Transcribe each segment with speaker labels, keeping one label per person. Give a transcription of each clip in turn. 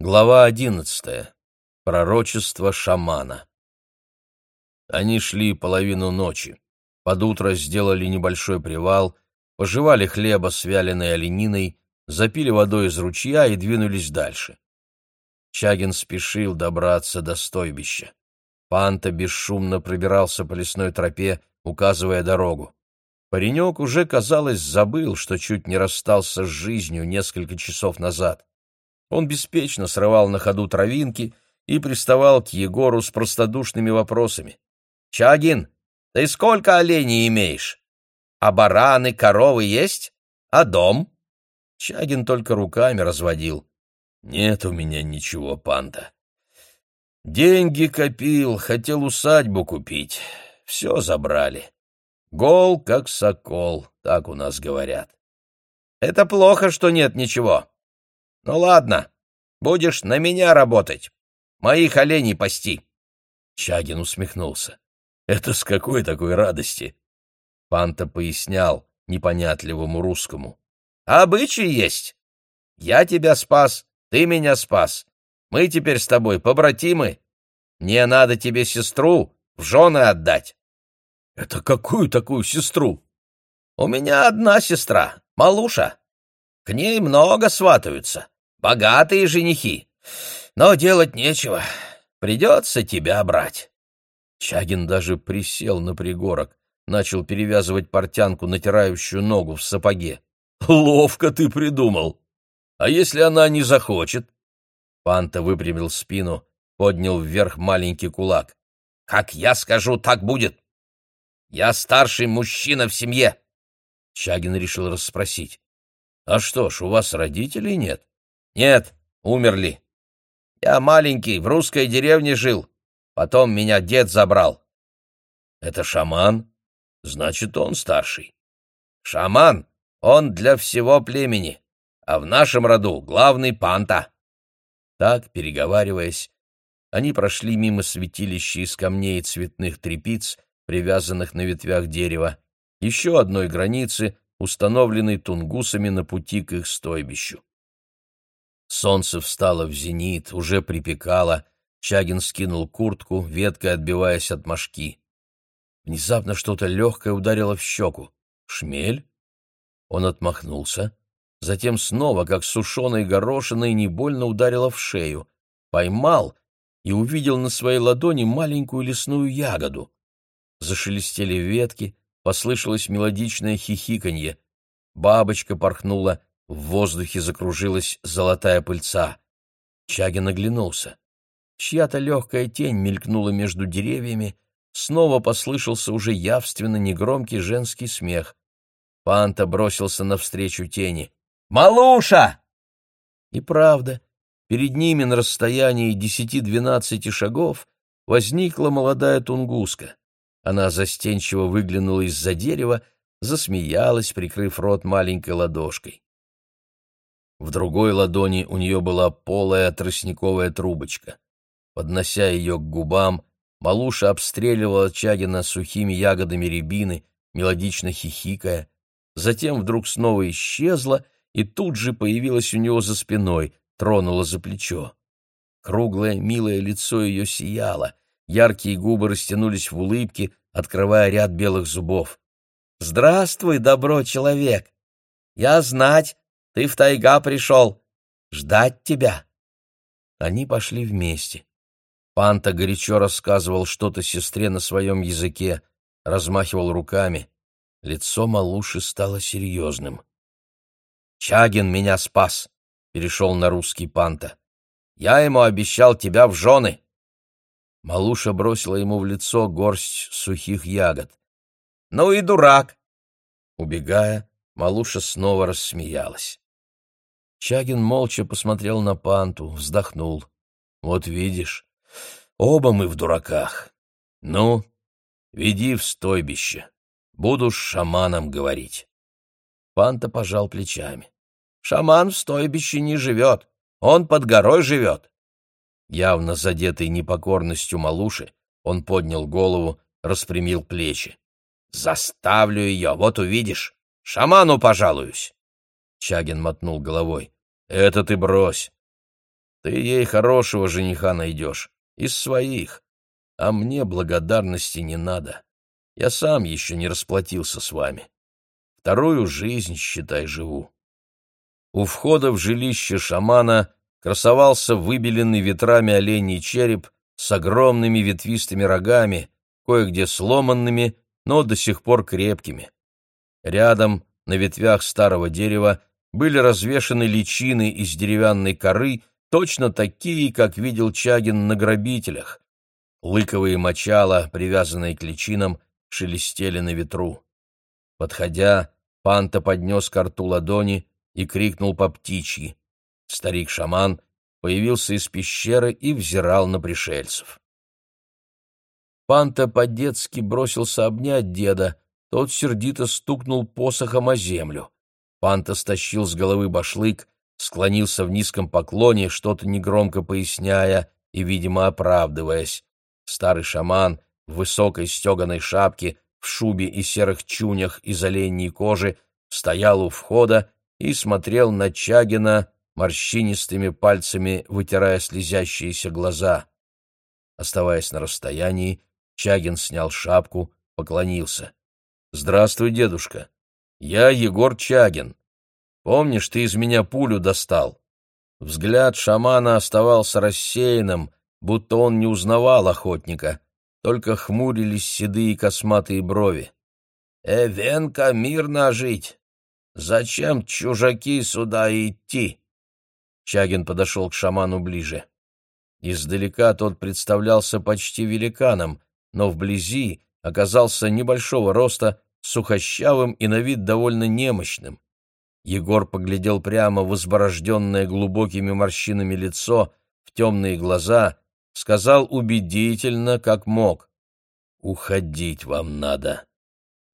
Speaker 1: Глава одиннадцатая. Пророчество шамана. Они шли половину ночи. Под утро сделали небольшой привал, пожевали хлеба с вяленой олениной, запили водой из ручья и двинулись дальше. Чагин спешил добраться до стойбища. Панта бесшумно пробирался по лесной тропе, указывая дорогу. Паренек уже, казалось, забыл, что чуть не расстался с жизнью несколько часов назад. Он беспечно срывал на ходу травинки и приставал к Егору с простодушными вопросами. «Чагин, ты сколько оленей имеешь? А бараны, коровы есть? А дом?» Чагин только руками разводил. «Нет у меня ничего, панда. Деньги копил, хотел усадьбу купить. Все забрали. Гол, как сокол, так у нас говорят. Это плохо, что нет ничего. Ну ладно, будешь на меня работать. Моих оленей пасти. Чагин усмехнулся. Это с какой такой радости? Панта пояснял непонятливому русскому. Обычай есть. Я тебя спас, ты меня спас. Мы теперь с тобой побратимы. Мне надо тебе сестру в жены отдать. Это какую такую сестру? У меня одна сестра, Малуша. К ней много сватаются, богатые женихи. Но делать нечего, придется тебя брать. Чагин даже присел на пригорок, начал перевязывать портянку, натирающую ногу в сапоге. Ловко ты придумал. А если она не захочет? Панта выпрямил спину, поднял вверх маленький кулак. Как я скажу, так будет. Я старший мужчина в семье. Чагин решил расспросить. А что ж, у вас родителей нет? Нет, умерли. Я маленький, в русской деревне жил. Потом меня дед забрал. Это шаман? Значит, он старший. Шаман, он для всего племени а в нашем роду главный панта. Так, переговариваясь, они прошли мимо святилища из камней и цветных трепиц, привязанных на ветвях дерева, еще одной границы, установленной тунгусами на пути к их стойбищу. Солнце встало в зенит, уже припекало, Чагин скинул куртку, веткой отбиваясь от мошки. Внезапно что-то легкое ударило в щеку. «Шмель?» Он отмахнулся, затем снова, как сушеной горошиной, не больно ударила в шею. Поймал и увидел на своей ладони маленькую лесную ягоду. Зашелестели ветки, послышалось мелодичное хихиканье. Бабочка порхнула, в воздухе закружилась золотая пыльца. Чагин оглянулся. Чья-то легкая тень мелькнула между деревьями, снова послышался уже явственно негромкий женский смех. Панта бросился навстречу тени. Малуша!» И правда, перед ними на расстоянии десяти-двенадцати шагов возникла молодая тунгуска. Она застенчиво выглянула из-за дерева, засмеялась, прикрыв рот маленькой ладошкой. В другой ладони у нее была полая тростниковая трубочка. Поднося ее к губам, Малуша обстреливала Чагина сухими ягодами рябины, мелодично хихикая, затем вдруг снова исчезла — и тут же появилась у него за спиной, тронула за плечо. Круглое, милое лицо ее сияло, яркие губы растянулись в улыбке, открывая ряд белых зубов. «Здравствуй, добро человек! Я знать, ты в тайга пришел. Ждать тебя!» Они пошли вместе. Панта горячо рассказывал что-то сестре на своем языке, размахивал руками. Лицо малуши стало серьезным. Чагин меня спас, — перешел на русский панта. Я ему обещал тебя в жены. Малуша бросила ему в лицо горсть сухих ягод. Ну и дурак. Убегая, Малуша снова рассмеялась. Чагин молча посмотрел на панту, вздохнул. Вот видишь, оба мы в дураках. Ну, веди в стойбище. Буду с шаманом говорить. Панта пожал плечами. «Шаман в стойбище не живет. Он под горой живет». Явно задетый непокорностью малуши, он поднял голову, распрямил плечи. «Заставлю ее, вот увидишь. Шаману пожалуюсь». Чагин мотнул головой. «Это ты брось. Ты ей хорошего жениха найдешь, из своих. А мне благодарности не надо. Я сам еще не расплатился с вами. Вторую жизнь, считай, живу. У входа в жилище шамана красовался выбеленный ветрами оленей череп с огромными ветвистыми рогами, кое-где сломанными, но до сих пор крепкими. Рядом, на ветвях старого дерева, были развешаны личины из деревянной коры, точно такие, как видел Чагин на грабителях. Лыковые мочала, привязанные к личинам, шелестели на ветру. Подходя, Панта поднес к рту ладони и крикнул по птичьи. Старик-шаман появился из пещеры и взирал на пришельцев. Панта по-детски бросился обнять деда, тот сердито стукнул посохом о землю. Панта стащил с головы башлык, склонился в низком поклоне, что-то негромко поясняя и, видимо, оправдываясь. Старый шаман в высокой стеганой шапке, в шубе и серых чунях из оленьей кожи стоял у входа и смотрел на Чагина морщинистыми пальцами, вытирая слезящиеся глаза. Оставаясь на расстоянии, Чагин снял шапку, поклонился. «Здравствуй, дедушка. Я Егор Чагин. Помнишь, ты из меня пулю достал?» Взгляд шамана оставался рассеянным, будто он не узнавал охотника, только хмурились седые косматые брови. «Эвенка мирно жить. Зачем чужаки сюда идти?» Чагин подошел к шаману ближе. Издалека тот представлялся почти великаном, но вблизи оказался небольшого роста, сухощавым и на вид довольно немощным. Егор поглядел прямо в изборожденное глубокими морщинами лицо, в темные глаза, сказал убедительно, как мог. «Уходить вам надо.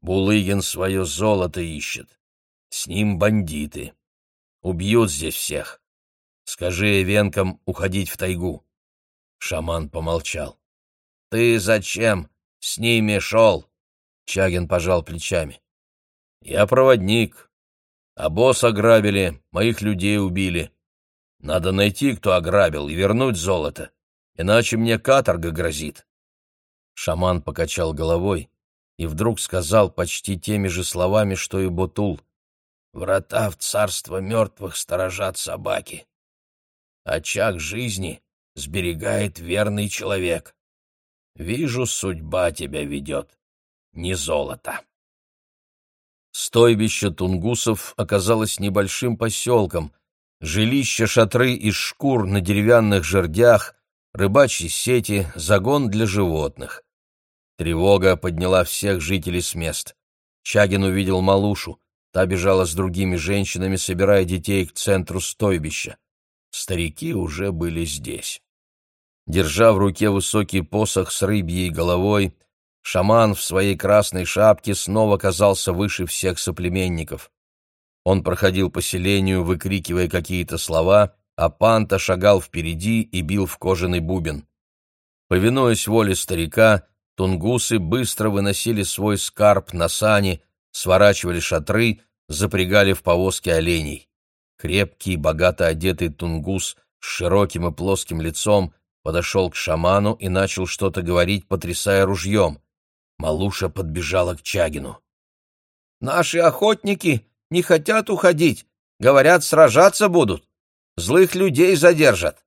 Speaker 1: Булыгин свое золото ищет. С ним бандиты. Убьют здесь всех. Скажи венкам уходить в тайгу». Шаман помолчал. «Ты зачем с ними шел?» Чагин пожал плечами. «Я проводник. А босс ограбили, моих людей убили. Надо найти, кто ограбил, и вернуть золото, иначе мне каторга грозит». Шаман покачал головой и вдруг сказал почти теми же словами, что и Бутул. «Врата в царство мертвых сторожат собаки. Очаг жизни сберегает верный человек. Вижу, судьба тебя ведет, не золото. Стойбище тунгусов оказалось небольшим поселком, жилище шатры из шкур на деревянных жердях, рыбачьи сети, загон для животных. Тревога подняла всех жителей с мест. Чагин увидел Малушу. Та бежала с другими женщинами, собирая детей к центру стойбища. Старики уже были здесь. Держа в руке высокий посох с рыбьей головой, шаман в своей красной шапке снова казался выше всех соплеменников. Он проходил по селению, выкрикивая какие-то слова, а Панта шагал впереди и бил в кожаный бубен. Повинуясь воле старика, тунгусы быстро выносили свой скарб на сани, сворачивали шатры, запрягали в повозки оленей. Крепкий, богато одетый тунгус с широким и плоским лицом подошел к шаману и начал что-то говорить, потрясая ружьем. Малуша подбежала к Чагину. «Наши охотники не хотят уходить. Говорят, сражаться будут. Злых людей задержат».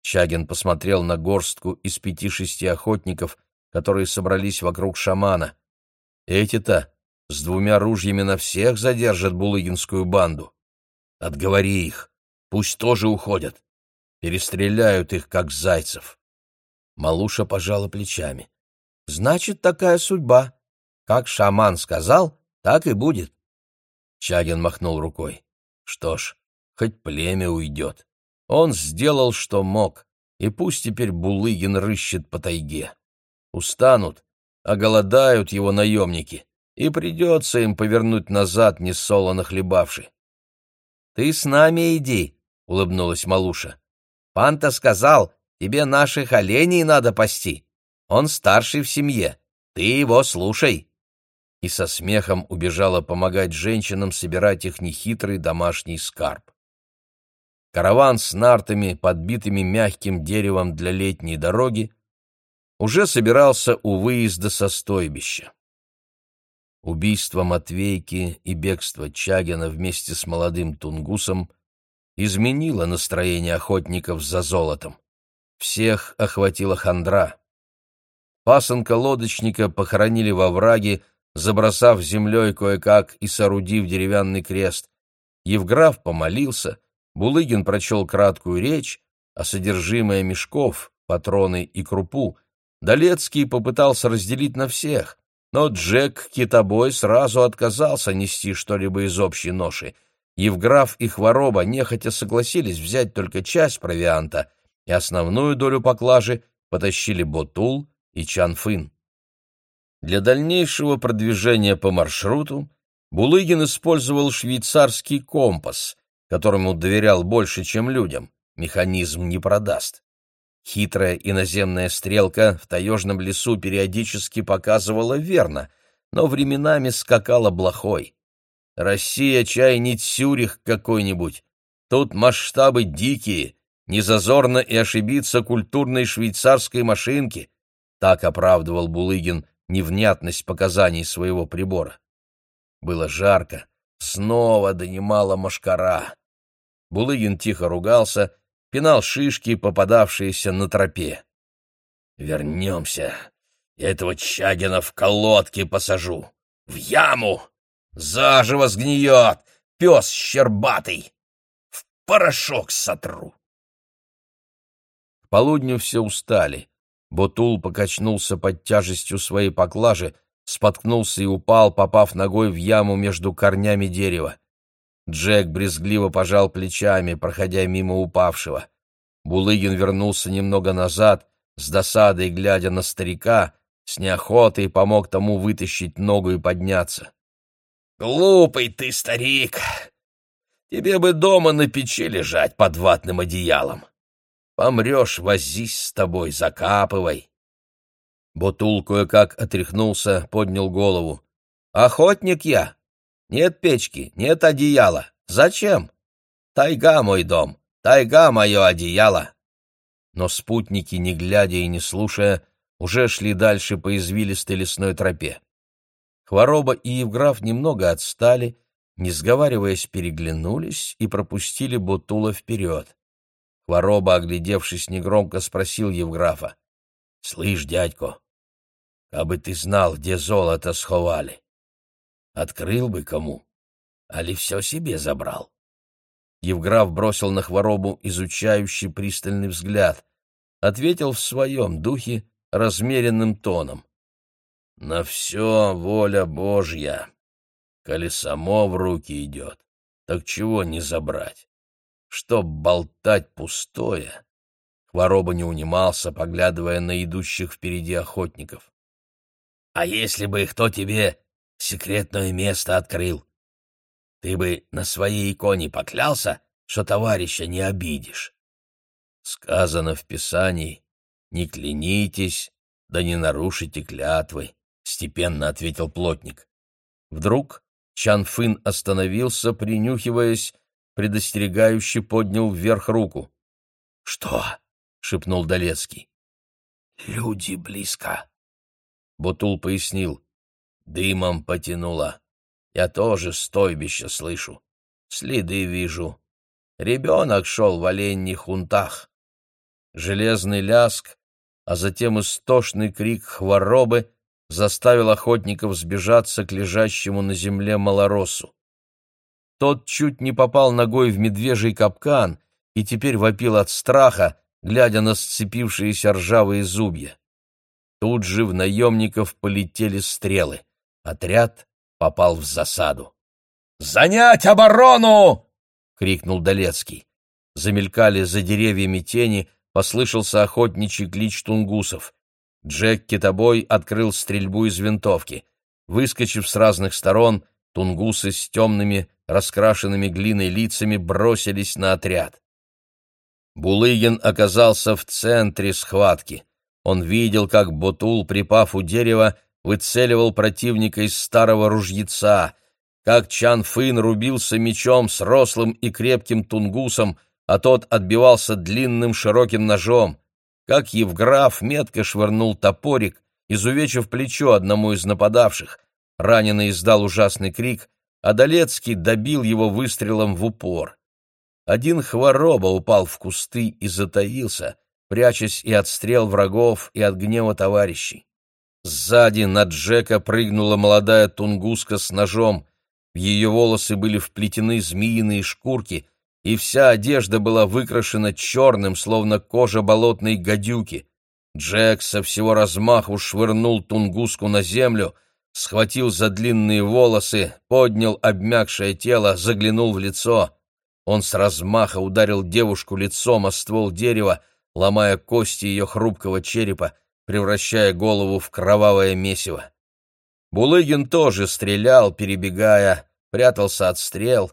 Speaker 1: Чагин посмотрел на горстку из пяти-шести охотников, которые собрались вокруг шамана. Эти-то с двумя ружьями на всех задержат булыгинскую банду. Отговори их, пусть тоже уходят. Перестреляют их, как зайцев. Малуша пожала плечами. Значит, такая судьба. Как шаман сказал, так и будет. Чагин махнул рукой. Что ж, хоть племя уйдет. Он сделал, что мог, и пусть теперь Булыгин рыщет по тайге. Устанут, оголодают его наемники, и придется им повернуть назад, несолоно хлебавши. «Ты с нами иди», — улыбнулась Малуша. «Панта сказал, тебе наших оленей надо пасти. Он старший в семье, ты его слушай». И со смехом убежала помогать женщинам собирать их нехитрый домашний скарб. караван с нартами, подбитыми мягким деревом для летней дороги, уже собирался у выезда со стойбища. Убийство Матвейки и бегство Чагина вместе с молодым Тунгусом изменило настроение охотников за золотом. Всех охватила хандра. Пасынка лодочника похоронили во враге, забросав землей кое-как и соорудив деревянный крест. Евграф помолился, Булыгин прочел краткую речь, а содержимое мешков, патроны и крупу Долецкий попытался разделить на всех, но Джек Китобой сразу отказался нести что-либо из общей ноши. Евграф и Хвороба нехотя согласились взять только часть провианта, и основную долю поклажи потащили Ботул и Чанфын. Для дальнейшего продвижения по маршруту Булыгин использовал швейцарский компас, которому доверял больше, чем людям. Механизм не продаст. Хитрая иноземная стрелка в таежном лесу периодически показывала верно, но временами скакала блохой. Россия чай не Цюрих какой-нибудь. Тут масштабы дикие, не зазорно и ошибиться культурной швейцарской машинки. Так оправдывал Булыгин невнятность показаний своего прибора. Было жарко, снова донимала машкара. Булыгин тихо ругался пинал шишки, попадавшиеся на тропе. «Вернемся. Я этого Чагина в колодки посажу. В яму! Заживо сгниет! Пес щербатый! В порошок сотру!» К полудню все устали. Ботул покачнулся под тяжестью своей поклажи, споткнулся и упал, попав ногой в яму между корнями дерева. Джек брезгливо пожал плечами, проходя мимо упавшего. Булыгин вернулся немного назад, с досадой глядя на старика, с неохотой помог тому вытащить ногу и подняться. «Глупый ты, старик! Тебе бы дома на печи лежать под ватным одеялом. Помрешь, возись с тобой, закапывай!» Бутул кое-как отряхнулся, поднял голову. «Охотник я!» Нет печки, нет одеяла. Зачем? Тайга мой дом, тайга мое одеяло. Но спутники, не глядя и не слушая, уже шли дальше по извилистой лесной тропе. Хвороба и Евграф немного отстали, не сговариваясь, переглянулись и пропустили Бутула вперед. Хвороба, оглядевшись негромко, спросил Евграфа. — Слышь, дядько, кабы ты знал, где золото сховали, Открыл бы кому, али все себе забрал. Евграф бросил на хворобу изучающий пристальный взгляд, ответил в своем духе размеренным тоном. «На все воля Божья. Коли само в руки идет, так чего не забрать? Чтоб болтать пустое?» Хвороба не унимался, поглядывая на идущих впереди охотников. «А если бы кто тебе секретное место открыл. Ты бы на своей иконе поклялся, что товарища не обидишь. Сказано в Писании, не клянитесь, да не нарушите клятвы, — степенно ответил плотник. Вдруг Чан Фын остановился, принюхиваясь, предостерегающе поднял вверх руку. — Что? — шепнул Долецкий. — Люди близко. Бутул пояснил. Дымом потянуло. Я тоже стойбище слышу. Следы вижу. Ребенок шел в оленьих хунтах. Железный ляск, а затем истошный крик хворобы заставил охотников сбежаться к лежащему на земле малоросу. Тот чуть не попал ногой в медвежий капкан и теперь вопил от страха, глядя на сцепившиеся ржавые зубья. Тут же в наемников полетели стрелы. Отряд попал в засаду. «Занять оборону!» — крикнул Долецкий. Замелькали за деревьями тени, послышался охотничий клич тунгусов. Джек Китобой открыл стрельбу из винтовки. Выскочив с разных сторон, тунгусы с темными, раскрашенными глиной лицами бросились на отряд. Булыгин оказался в центре схватки. Он видел, как Бутул, припав у дерева, выцеливал противника из старого ружьеца, как Чан Фын рубился мечом с рослым и крепким тунгусом, а тот отбивался длинным широким ножом. Как Евграф метко швырнул топорик, изувечив плечо одному из нападавших. Раненый издал ужасный крик, а Долецкий добил его выстрелом в упор. Один хвороба упал в кусты и затаился, прячась и от стрел врагов, и от гнева товарищей. Сзади на Джека прыгнула молодая тунгуска с ножом. В ее волосы были вплетены змеиные шкурки, и вся одежда была выкрашена черным, словно кожа болотной гадюки. Джек со всего размаху швырнул тунгуску на землю, схватил за длинные волосы, поднял обмякшее тело, заглянул в лицо. Он с размаха ударил девушку лицом о ствол дерева, ломая кости ее хрупкого черепа, превращая голову в кровавое месиво. Булыгин тоже стрелял, перебегая, прятался от стрел.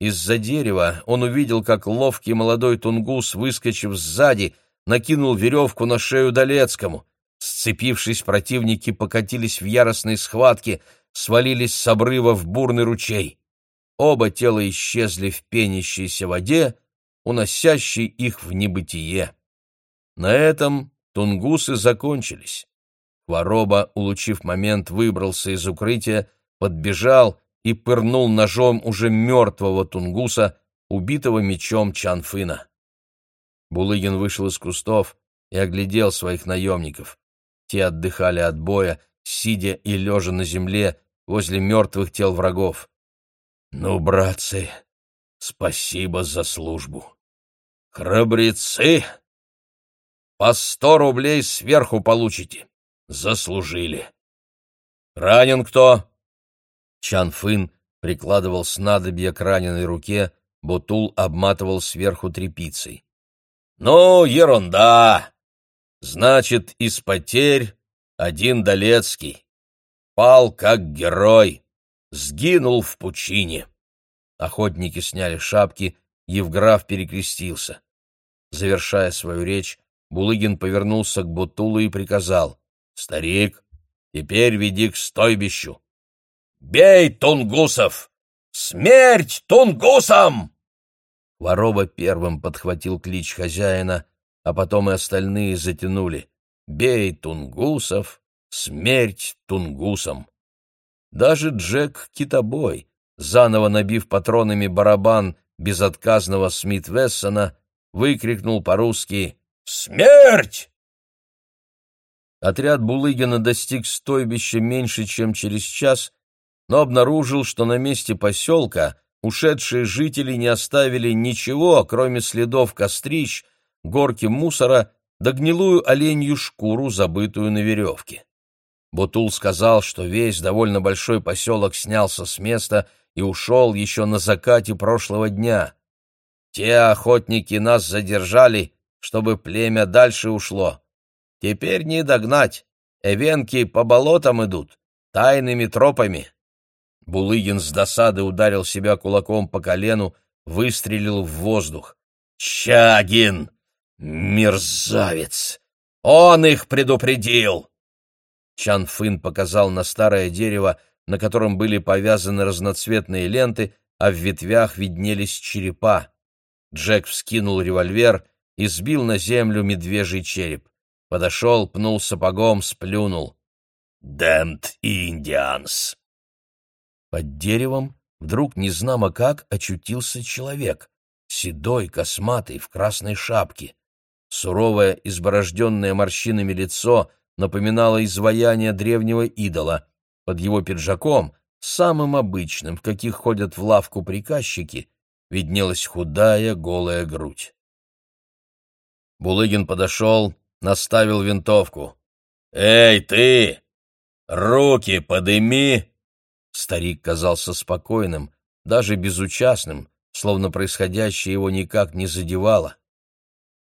Speaker 1: Из-за дерева он увидел, как ловкий молодой тунгус, выскочив сзади, накинул веревку на шею Долецкому. Сцепившись, противники покатились в яростной схватке, свалились с обрыва в бурный ручей. Оба тела исчезли в пенящейся воде, уносящей их в небытие. На этом тунгусы закончились. Хвороба, улучив момент, выбрался из укрытия, подбежал и пырнул ножом уже мертвого тунгуса, убитого мечом Чанфына. Булыгин вышел из кустов и оглядел своих наемников. Те отдыхали от боя, сидя и лежа на земле возле мертвых тел врагов. «Ну, братцы, спасибо за службу! Храбрецы!» По сто рублей сверху получите. Заслужили. Ранен кто? Чан Фын прикладывал снадобье к раненой руке, Бутул обматывал сверху тряпицей. «Ну, ерунда! Значит, из потерь один Долецкий. Пал как герой, сгинул в пучине». Охотники сняли шапки, Евграф перекрестился. Завершая свою речь, Булыгин повернулся к Бутулу и приказал. «Старик, теперь веди к стойбищу». «Бей тунгусов! Смерть тунгусам!» Вороба первым подхватил клич хозяина, а потом и остальные затянули. «Бей тунгусов! Смерть тунгусам!» Даже Джек Китобой, заново набив патронами барабан безотказного Смит-Вессона, выкрикнул по-русски Смерть!» Отряд Булыгина достиг стойбища меньше, чем через час, но обнаружил, что на месте поселка ушедшие жители не оставили ничего, кроме следов кострищ, горки мусора да гнилую оленью шкуру, забытую на веревке. Бутул сказал, что весь довольно большой поселок снялся с места и ушел еще на закате прошлого дня. Те охотники нас задержали чтобы племя дальше ушло. Теперь не догнать. Эвенки по болотам идут, тайными тропами. Булыгин с досады ударил себя кулаком по колену, выстрелил в воздух. «Чагин! Мерзавец! Он их предупредил!» Чан Фын показал на старое дерево, на котором были повязаны разноцветные ленты, а в ветвях виднелись черепа. Джек вскинул револьвер и сбил на землю медвежий череп. Подошел, пнул сапогом, сплюнул. «Дэмт Индианс!» Под деревом вдруг незнамо как очутился человек, седой, косматый, в красной шапке. Суровое, изборожденное морщинами лицо напоминало изваяние древнего идола. Под его пиджаком, самым обычным, в каких ходят в лавку приказчики, виднелась худая голая грудь. Булыгин подошел, наставил винтовку. «Эй, ты! Руки подыми!» Старик казался спокойным, даже безучастным, словно происходящее его никак не задевало.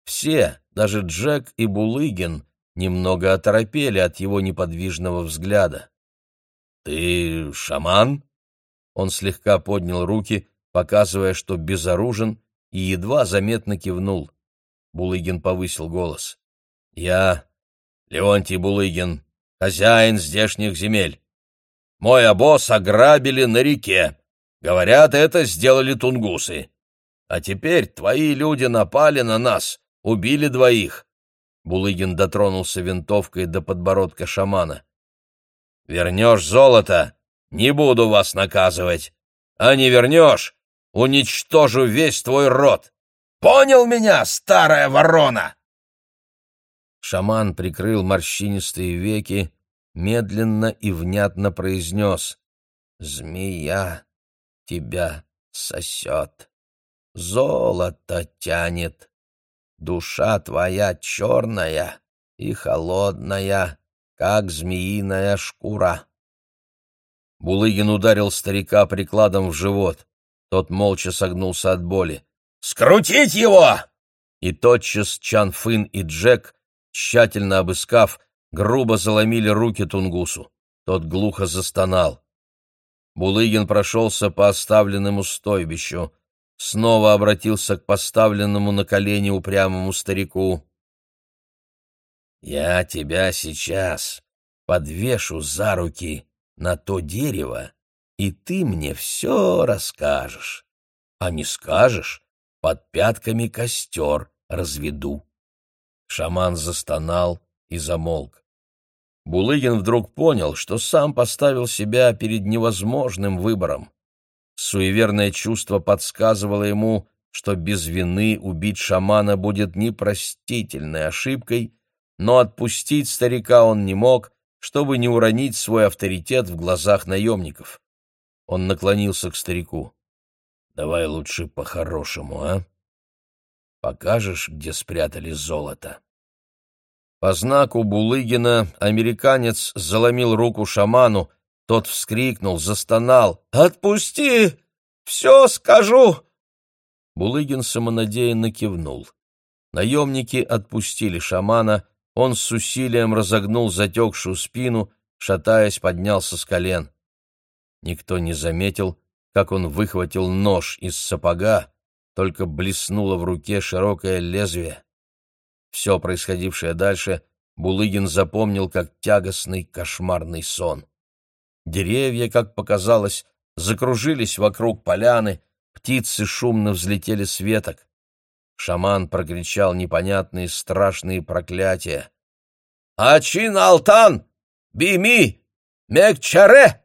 Speaker 1: Все, даже Джек и Булыгин, немного оторопели от его неподвижного взгляда. «Ты шаман?» Он слегка поднял руки, показывая, что безоружен, и едва заметно кивнул. Булыгин повысил голос. «Я, Леонтий Булыгин, хозяин здешних земель. Мой обоз ограбили на реке. Говорят, это сделали тунгусы. А теперь твои люди напали на нас, убили двоих. Булыгин дотронулся винтовкой до подбородка шамана. Вернешь золото, не буду вас наказывать. А не вернешь, уничтожу весь твой род. Понял меня, старая ворона? Шаман прикрыл морщинистые веки, медленно и внятно произнес «Змея тебя сосет, золото тянет, душа твоя черная и холодная, как змеиная шкура». Булыгин ударил старика прикладом в живот. Тот молча согнулся от боли. «Скрутить его!» И тотчас Чан Фын и Джек, тщательно обыскав, грубо заломили руки Тунгусу. Тот глухо застонал. Булыгин прошелся по оставленному стойбищу, снова обратился к поставленному на колени упрямому старику. «Я тебя сейчас подвешу за руки на то дерево, и ты мне все расскажешь. А не скажешь, под пятками костер разведу». Шаман застонал и замолк. Булыгин вдруг понял, что сам поставил себя перед невозможным выбором. Суеверное чувство подсказывало ему, что без вины убить шамана будет непростительной ошибкой, но отпустить старика он не мог, чтобы не уронить свой авторитет в глазах наемников. Он наклонился к старику. «Давай лучше по-хорошему, а? Покажешь, где спрятали золото?» По знаку Булыгина американец заломил руку шаману, тот вскрикнул, застонал. «Отпусти! Все скажу!» Булыгин самонадеянно кивнул. Наемники отпустили шамана, он с усилием разогнул затекшую спину, шатаясь, поднялся с колен. Никто не заметил, как он выхватил нож из сапога, только блеснуло в руке широкое лезвие. Все происходившее дальше Булыгин запомнил как тягостный кошмарный сон. Деревья, как показалось, закружились вокруг поляны, птицы шумно взлетели с веток. Шаман прокричал непонятные страшные проклятия. «Ачин Алтан! Бими! Мекчаре!»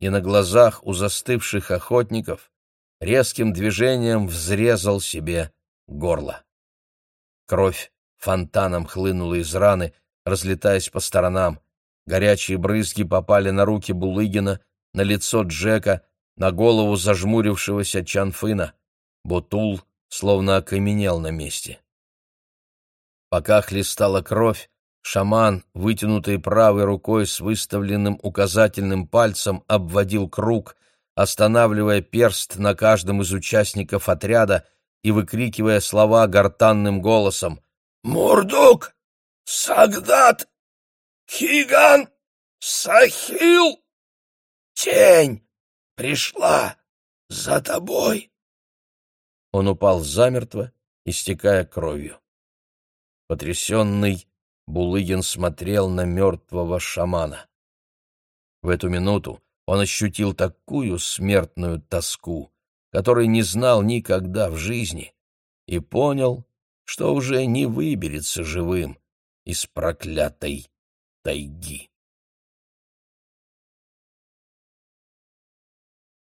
Speaker 1: И на глазах у застывших охотников резким движением взрезал себе горло. Кровь фонтаном хлынула из раны, разлетаясь по сторонам. Горячие брызги попали на руки Булыгина, на лицо Джека, на голову зажмурившегося Чанфына. Бутул словно окаменел на месте. Пока хлестала кровь, шаман, вытянутой правой рукой с выставленным указательным пальцем, обводил круг, останавливая перст на каждом из участников отряда — и выкрикивая слова гортанным голосом. «Мурдук! Сагдат! Хиган! Сахил! Тень! Пришла за тобой!» Он упал замертво, истекая кровью. Потрясенный, Булыгин смотрел на мертвого шамана. В эту минуту он ощутил такую смертную тоску, который не знал никогда в жизни, и понял, что уже не выберется живым из проклятой тайги.